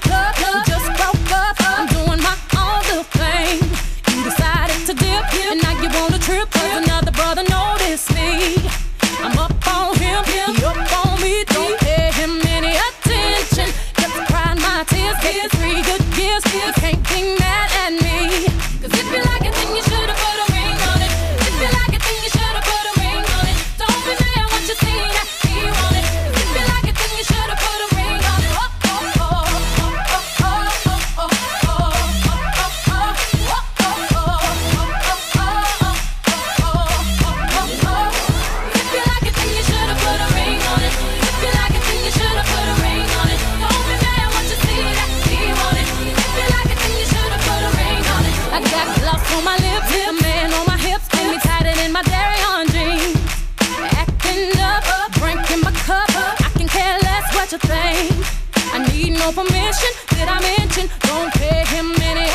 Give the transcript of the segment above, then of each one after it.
just broke up. I'm doing my own little thing. You decided to dip, and now you want a trip. Another brother noticed me. I'm up on him. him. The man on my hips me tighter than my jeans. Up, my cup. I can care less what you think. I need no permission. Did I mention? Don't pay him any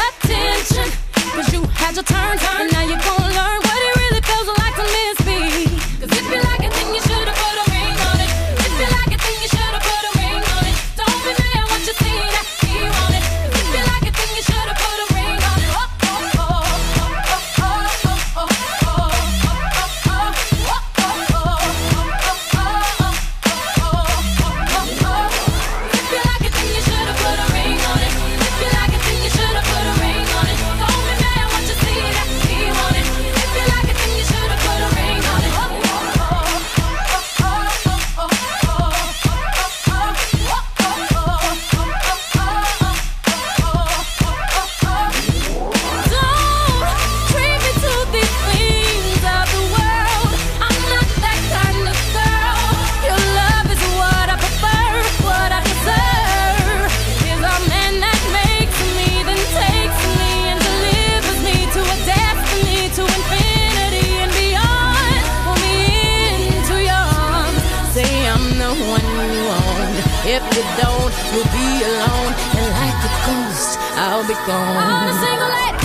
someone you. If you don't, you'll be alone. And like a ghost, I'll be gone. I'm a single lady.